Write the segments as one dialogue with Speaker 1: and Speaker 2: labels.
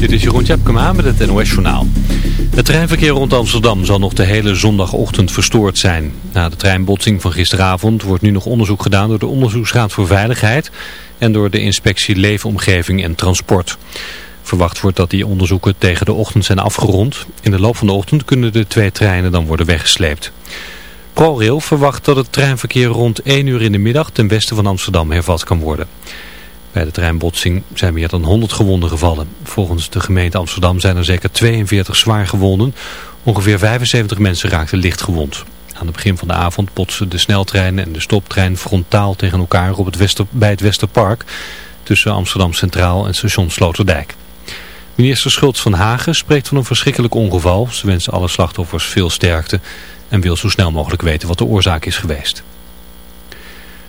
Speaker 1: Dit is Jeroen Tjepkema met het NOS Journaal. Het treinverkeer rond Amsterdam zal nog de hele zondagochtend verstoord zijn. Na de treinbotsing van gisteravond wordt nu nog onderzoek gedaan door de Onderzoeksraad voor Veiligheid en door de inspectie Leefomgeving en Transport. Verwacht wordt dat die onderzoeken tegen de ochtend zijn afgerond. In de loop van de ochtend kunnen de twee treinen dan worden weggesleept. ProRail verwacht dat het treinverkeer rond 1 uur in de middag ten westen van Amsterdam hervat kan worden. Bij de treinbotsing zijn meer dan 100 gewonden gevallen. Volgens de gemeente Amsterdam zijn er zeker 42 zwaar gewonden. Ongeveer 75 mensen raakten licht gewond. Aan het begin van de avond botsen de sneltrein en de stoptrein frontaal tegen elkaar op het Wester, bij het Westerpark tussen Amsterdam Centraal en station Sloterdijk. Minister Schultz van Hagen spreekt van een verschrikkelijk ongeval. Ze wensen alle slachtoffers veel sterkte en wil zo snel mogelijk weten wat de oorzaak is geweest.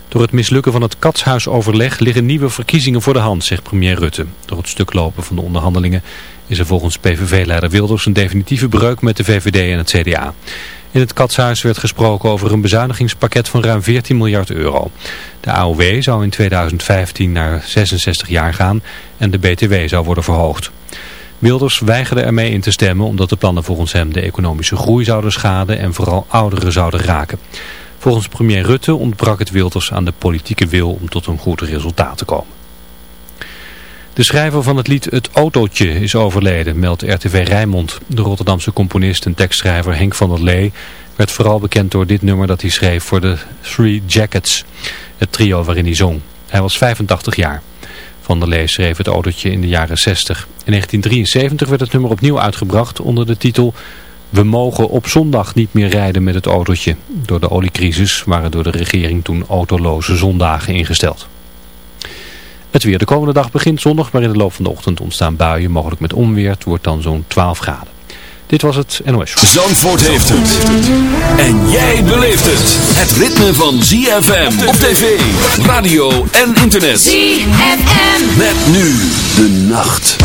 Speaker 1: Door het mislukken van het katshuisoverleg liggen nieuwe verkiezingen voor de hand, zegt premier Rutte. Door het stuk lopen van de onderhandelingen is er volgens PVV-leider Wilders een definitieve breuk met de VVD en het CDA. In het katshuis werd gesproken over een bezuinigingspakket van ruim 14 miljard euro. De AOW zou in 2015 naar 66 jaar gaan en de BTW zou worden verhoogd. Wilders weigerde ermee in te stemmen omdat de plannen volgens hem de economische groei zouden schaden en vooral ouderen zouden raken. Volgens premier Rutte ontbrak het Wilders aan de politieke wil om tot een goed resultaat te komen. De schrijver van het lied Het Autootje is overleden, meldt RTV Rijnmond. De Rotterdamse componist en tekstschrijver Henk van der Lee werd vooral bekend door dit nummer dat hij schreef voor de Three Jackets, het trio waarin hij zong. Hij was 85 jaar. Van der Lee schreef het autootje in de jaren 60. In 1973 werd het nummer opnieuw uitgebracht onder de titel we mogen op zondag niet meer rijden met het autootje. Door de oliecrisis waren door de regering toen autoloze zondagen ingesteld. Het weer de komende dag begint zondag, maar in de loop van de ochtend ontstaan buien, mogelijk met onweer. Het wordt dan zo'n 12 graden. Dit was het NOS.
Speaker 2: Zandvoort heeft het. En jij beleeft het. Het ritme van ZFM op tv, radio en internet.
Speaker 3: ZFM.
Speaker 2: Met nu de nacht.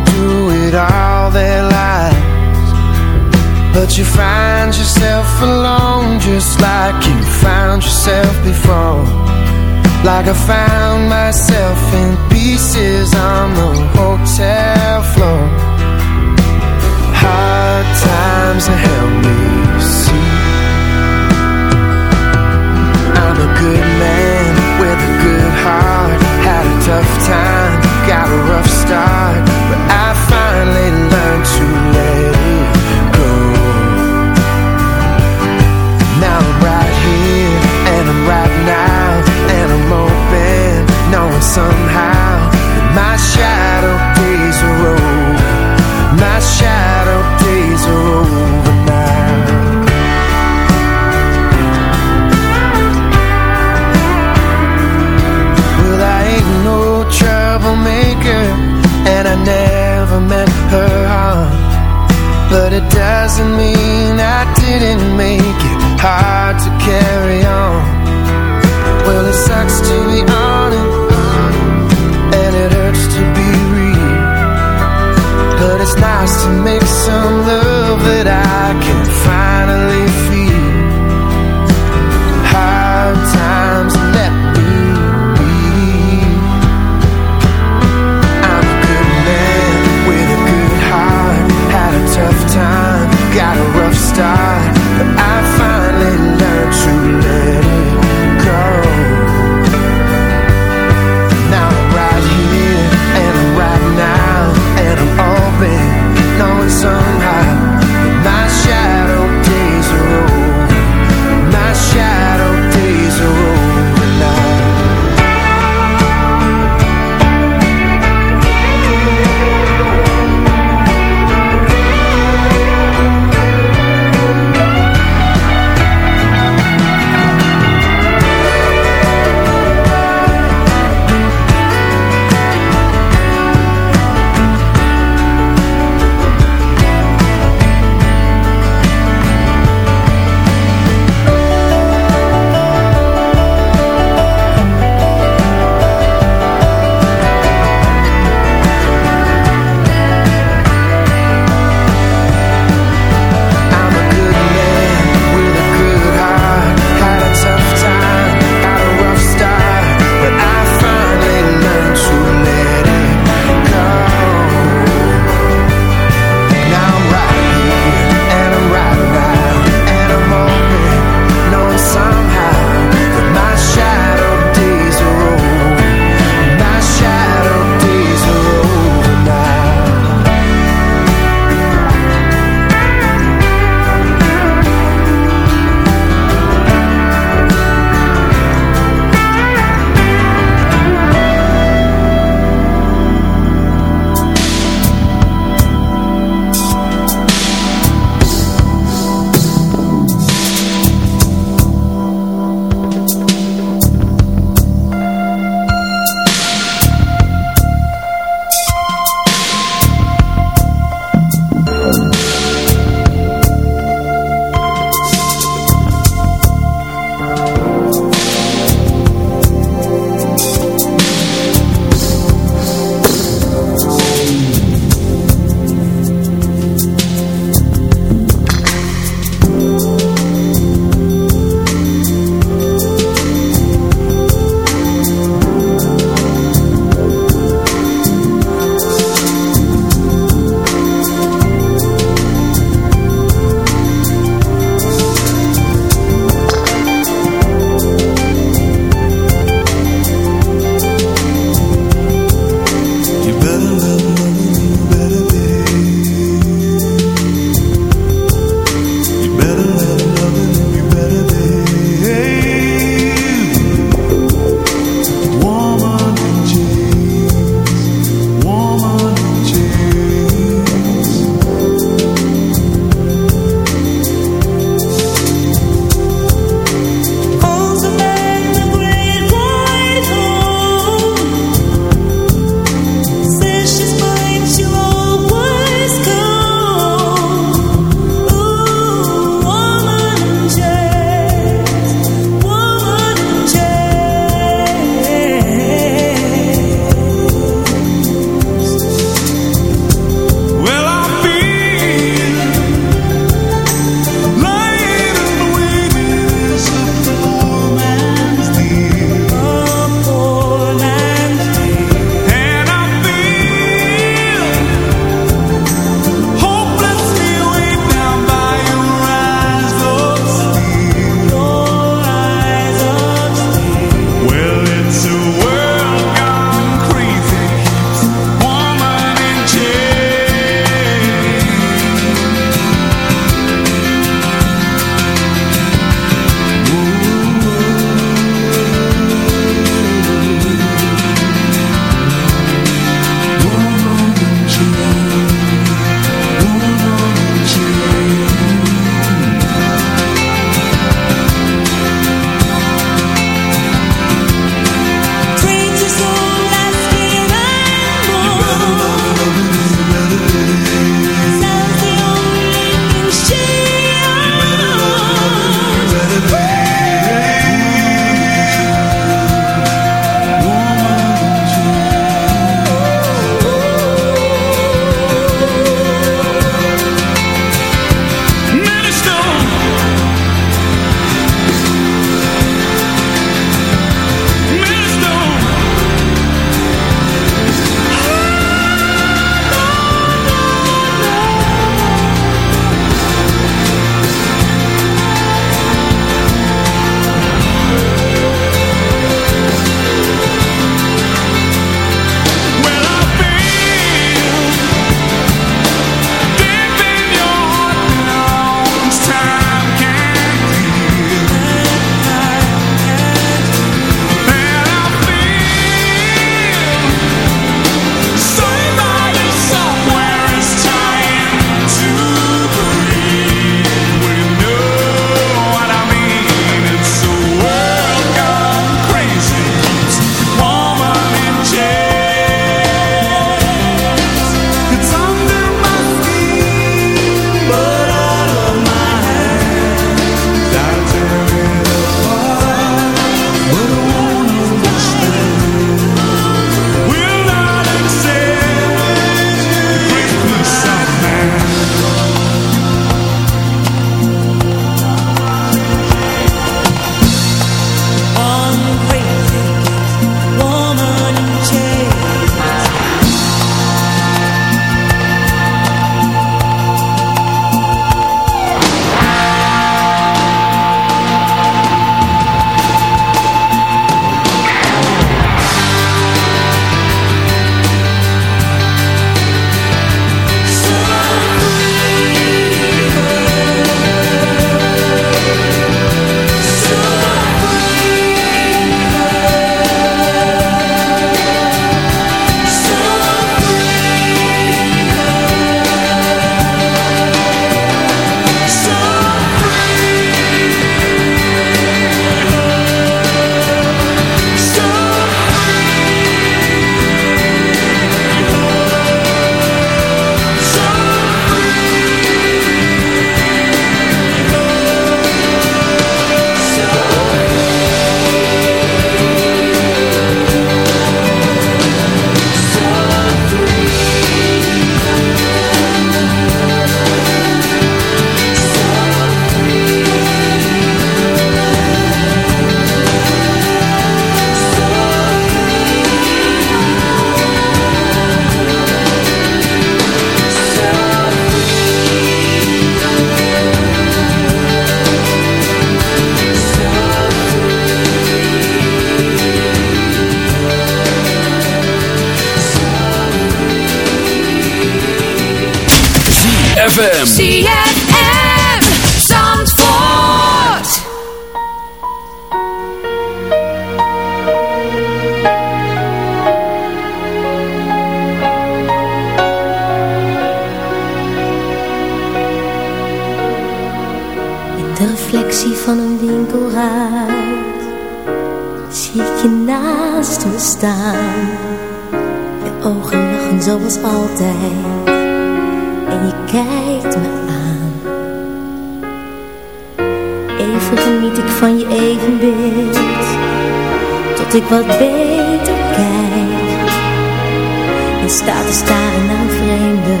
Speaker 4: In
Speaker 5: staat te staren naar vreemden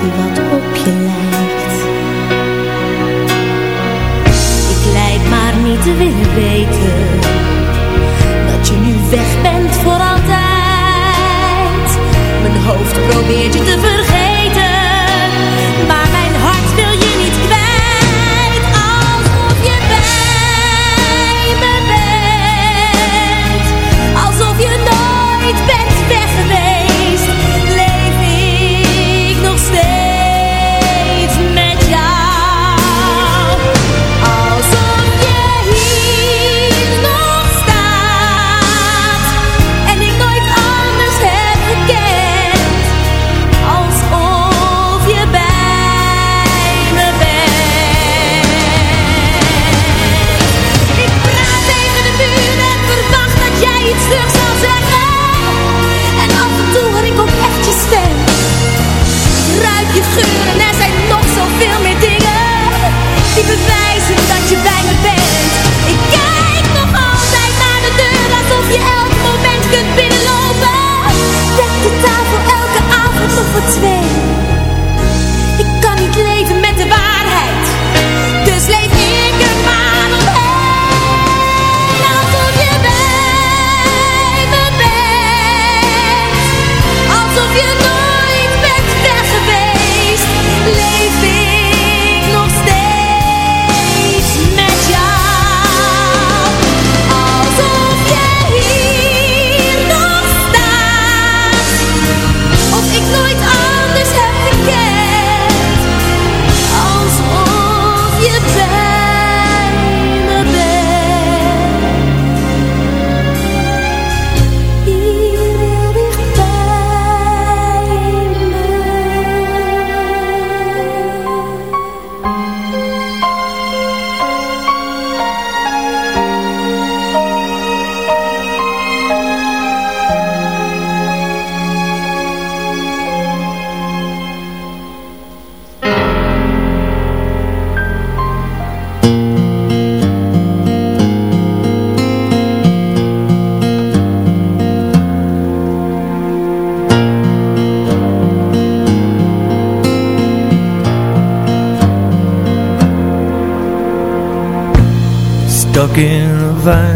Speaker 5: die wat op je lijkt. Ik lijk maar niet te willen weten dat je nu weg bent voor altijd. Mijn hoofd probeert je te veranderen divine.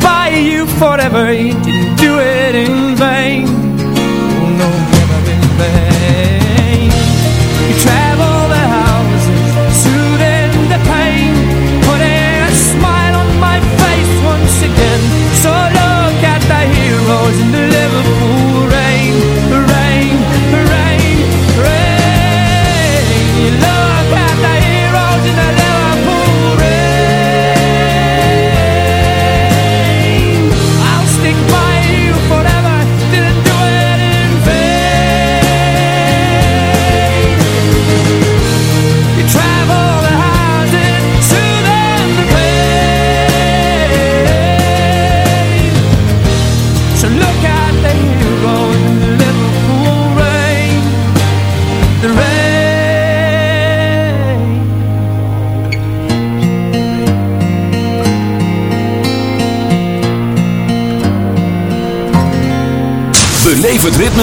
Speaker 6: By you forever. You didn't do it in vain.